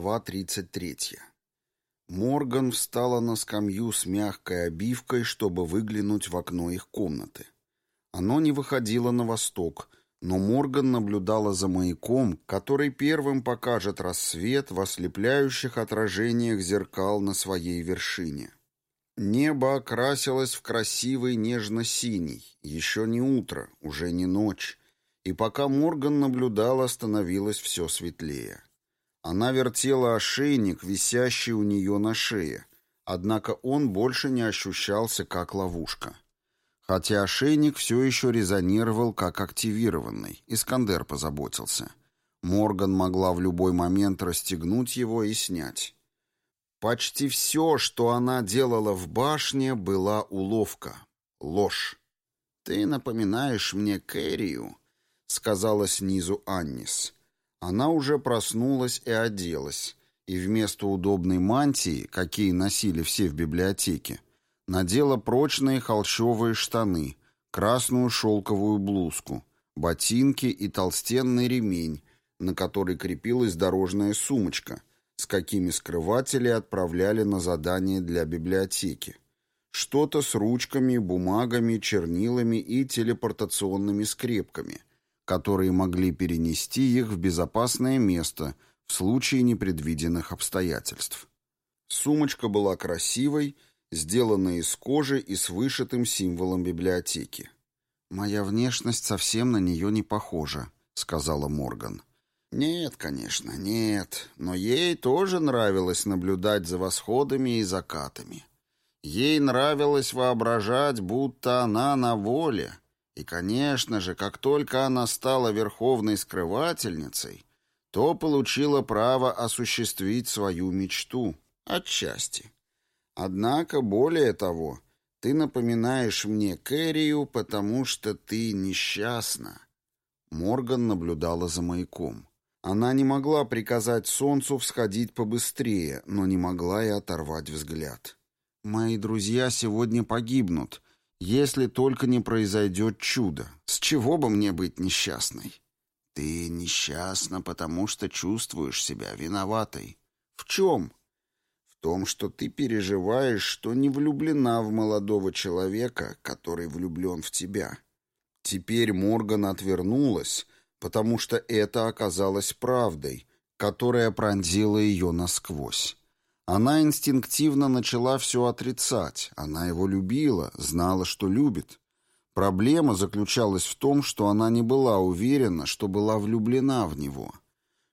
Глава 33. Морган встала на скамью с мягкой обивкой, чтобы выглянуть в окно их комнаты. Оно не выходило на восток, но Морган наблюдала за маяком, который первым покажет рассвет в ослепляющих отражениях зеркал на своей вершине. Небо окрасилось в красивый нежно-синий, еще не утро, уже не ночь, и пока Морган наблюдала, становилось все светлее. Она вертела ошейник, висящий у нее на шее, однако он больше не ощущался как ловушка. Хотя ошейник все еще резонировал как активированный, Искандер позаботился. Морган могла в любой момент расстегнуть его и снять. Почти все, что она делала в башне, была уловка, ложь. «Ты напоминаешь мне Кэррию», — сказала снизу Аннис. Она уже проснулась и оделась, и вместо удобной мантии, какие носили все в библиотеке, надела прочные холщовые штаны, красную шелковую блузку, ботинки и толстенный ремень, на который крепилась дорожная сумочка, с какими скрыватели отправляли на задание для библиотеки. Что-то с ручками, бумагами, чернилами и телепортационными скрепками, которые могли перенести их в безопасное место в случае непредвиденных обстоятельств. Сумочка была красивой, сделанной из кожи и с вышитым символом библиотеки. «Моя внешность совсем на нее не похожа», — сказала Морган. «Нет, конечно, нет, но ей тоже нравилось наблюдать за восходами и закатами. Ей нравилось воображать, будто она на воле, и, конечно же, как только она стала верховной скрывательницей, то получила право осуществить свою мечту, отчасти. Однако, более того, ты напоминаешь мне Кэррию, потому что ты несчастна. Морган наблюдала за маяком. Она не могла приказать солнцу всходить побыстрее, но не могла и оторвать взгляд. «Мои друзья сегодня погибнут», если только не произойдет чудо. С чего бы мне быть несчастной? Ты несчастна, потому что чувствуешь себя виноватой. В чем? В том, что ты переживаешь, что не влюблена в молодого человека, который влюблен в тебя. Теперь Морган отвернулась, потому что это оказалось правдой, которая пронзила ее насквозь. Она инстинктивно начала все отрицать. Она его любила, знала, что любит. Проблема заключалась в том, что она не была уверена, что была влюблена в него,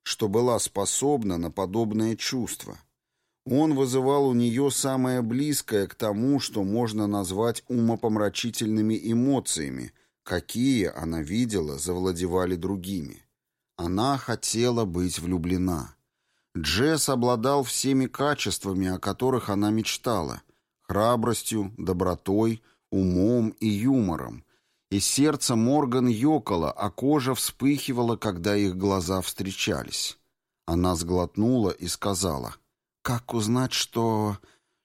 что была способна на подобное чувство. Он вызывал у нее самое близкое к тому, что можно назвать умопомрачительными эмоциями, какие, она видела, завладевали другими. Она хотела быть влюблена. Джесс обладал всеми качествами, о которых она мечтала. Храбростью, добротой, умом и юмором. И сердце Морган ёкало, а кожа вспыхивала, когда их глаза встречались. Она сглотнула и сказала, «Как узнать, что...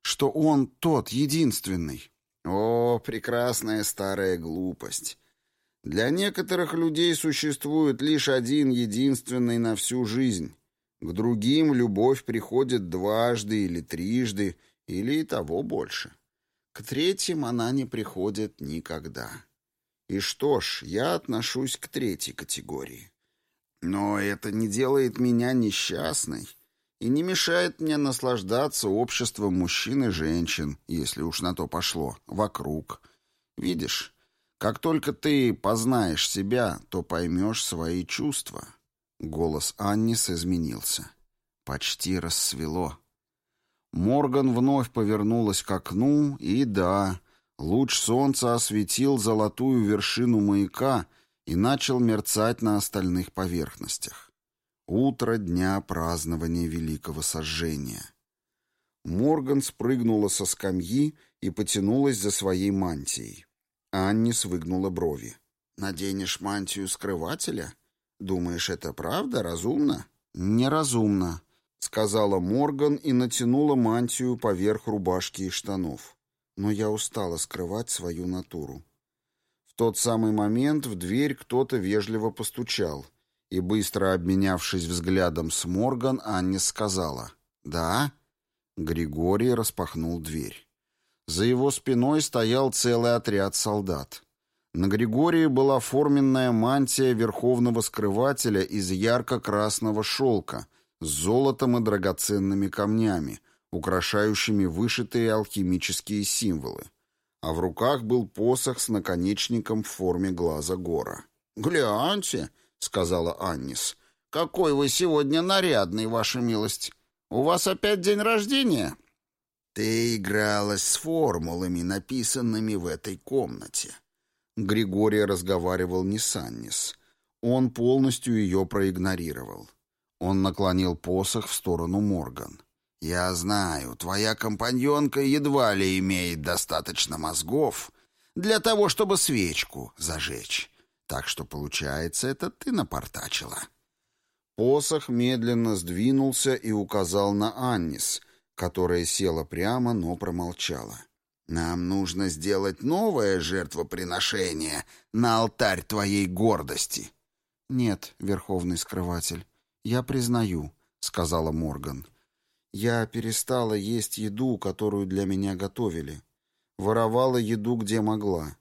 что он тот, единственный?» «О, прекрасная старая глупость!» Для некоторых людей существует лишь один единственный на всю жизнь. К другим любовь приходит дважды или трижды, или и того больше. К третьим она не приходит никогда. И что ж, я отношусь к третьей категории. Но это не делает меня несчастной и не мешает мне наслаждаться обществом мужчин и женщин, если уж на то пошло, вокруг. Видишь, как только ты познаешь себя, то поймешь свои чувства». Голос Аннис изменился. Почти рассвело. Морган вновь повернулась к окну, и да, луч солнца осветил золотую вершину маяка и начал мерцать на остальных поверхностях. Утро дня празднования Великого Сожжения. Морган спрыгнула со скамьи и потянулась за своей мантией. Аннис выгнула брови. «Наденешь мантию скрывателя?» «Думаешь, это правда? Разумно?» «Неразумно», — сказала Морган и натянула мантию поверх рубашки и штанов. Но я устала скрывать свою натуру. В тот самый момент в дверь кто-то вежливо постучал, И быстро обменявшись взглядом с Морган, Аннис сказала «Да?» Григорий распахнул дверь. За его спиной стоял целый отряд солдат. На Григории была форменная мантия верховного скрывателя из ярко-красного шелка с золотом и драгоценными камнями, украшающими вышитые алхимические символы. А в руках был посох с наконечником в форме глаза гора. «Гляньте», — сказала Аннис, — «какой вы сегодня нарядный, ваша милость. У вас опять день рождения?» «Ты игралась с формулами, написанными в этой комнате», Григорий разговаривал не с Аннис. Он полностью ее проигнорировал. Он наклонил посох в сторону Морган. «Я знаю, твоя компаньонка едва ли имеет достаточно мозгов для того, чтобы свечку зажечь. Так что, получается, это ты напортачила». Посох медленно сдвинулся и указал на Аннис, которая села прямо, но промолчала. Нам нужно сделать новое жертвоприношение на алтарь твоей гордости. Нет, верховный скрыватель, я признаю, сказала Морган. Я перестала есть еду, которую для меня готовили. Воровала еду, где могла.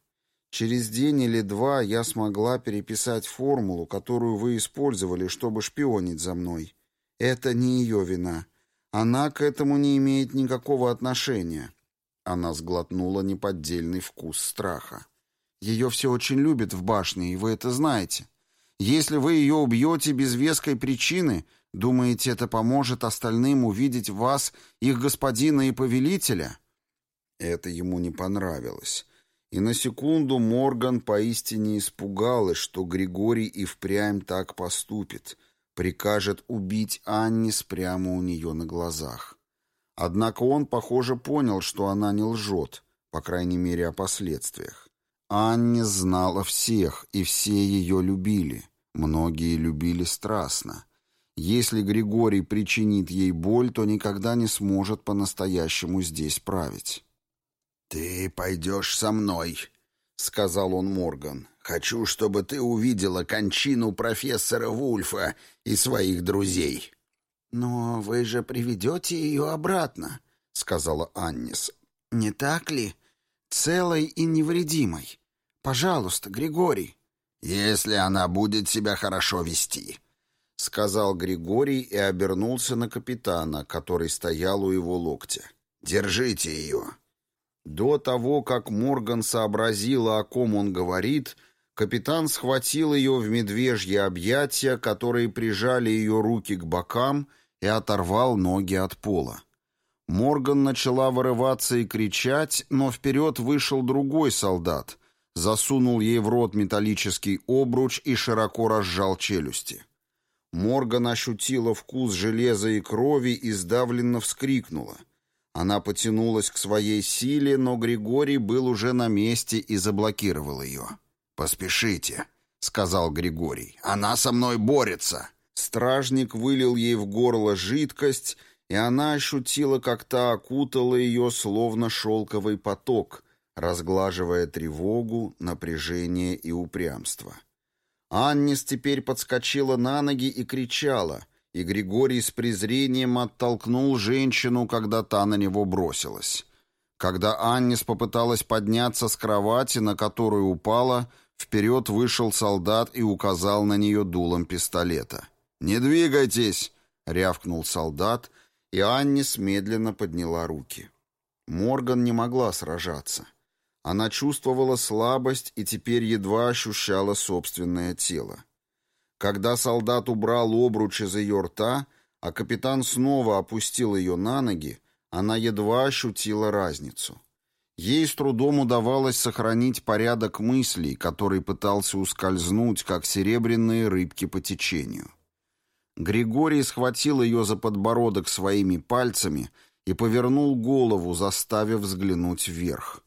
Через день или два я смогла переписать формулу, которую вы использовали, чтобы шпионить за мной. Это не ее вина. Она к этому не имеет никакого отношения. Она сглотнула неподдельный вкус страха. Ее все очень любят в башне, и вы это знаете. Если вы ее убьете без веской причины, думаете, это поможет остальным увидеть вас, их господина и повелителя?» Это ему не понравилось. И на секунду Морган поистине испугалась, что Григорий и впрямь так поступит, прикажет убить Аннис прямо у нее на глазах. Однако он, похоже, понял, что она не лжет, по крайней мере, о последствиях. Анне знала всех, и все ее любили. Многие любили страстно. Если Григорий причинит ей боль, то никогда не сможет по-настоящему здесь править. «Ты пойдешь со мной», — сказал он Морган. «Хочу, чтобы ты увидела кончину профессора Вульфа и своих друзей». «Но вы же приведете ее обратно», — сказала Аннис. «Не так ли? Целой и невредимой. Пожалуйста, Григорий». «Если она будет себя хорошо вести», — сказал Григорий и обернулся на капитана, который стоял у его локтя. «Держите ее». До того, как Морган сообразила, о ком он говорит, капитан схватил ее в медвежье объятия, которые прижали ее руки к бокам и оторвал ноги от пола. Морган начала вырываться и кричать, но вперед вышел другой солдат, засунул ей в рот металлический обруч и широко разжал челюсти. Морган ощутила вкус железа и крови и сдавленно вскрикнула. Она потянулась к своей силе, но Григорий был уже на месте и заблокировал ее. «Поспешите», — сказал Григорий, — «она со мной борется». Стражник вылил ей в горло жидкость, и она ощутила, как та окутала ее, словно шелковый поток, разглаживая тревогу, напряжение и упрямство. Аннис теперь подскочила на ноги и кричала, и Григорий с презрением оттолкнул женщину, когда та на него бросилась. Когда Аннис попыталась подняться с кровати, на которую упала, вперед вышел солдат и указал на нее дулом пистолета. «Не двигайтесь!» — рявкнул солдат, и Аннис медленно подняла руки. Морган не могла сражаться. Она чувствовала слабость и теперь едва ощущала собственное тело. Когда солдат убрал обруч из ее рта, а капитан снова опустил ее на ноги, она едва ощутила разницу. Ей с трудом удавалось сохранить порядок мыслей, который пытался ускользнуть, как серебряные рыбки по течению. Григорий схватил ее за подбородок своими пальцами и повернул голову, заставив взглянуть вверх.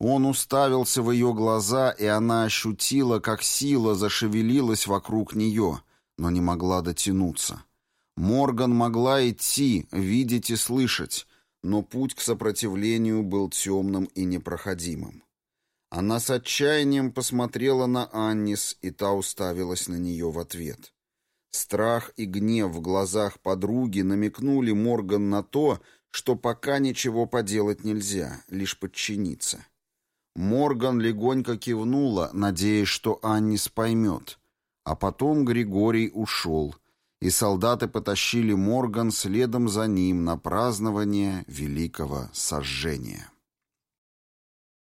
Он уставился в ее глаза, и она ощутила, как сила зашевелилась вокруг нее, но не могла дотянуться. Морган могла идти, видеть и слышать, но путь к сопротивлению был темным и непроходимым. Она с отчаянием посмотрела на Аннис, и та уставилась на нее в ответ. Страх и гнев в глазах подруги намекнули Морган на то, что пока ничего поделать нельзя, лишь подчиниться. Морган легонько кивнула, надеясь, что Аннис поймет. А потом Григорий ушел, и солдаты потащили Морган следом за ним на празднование великого сожжения.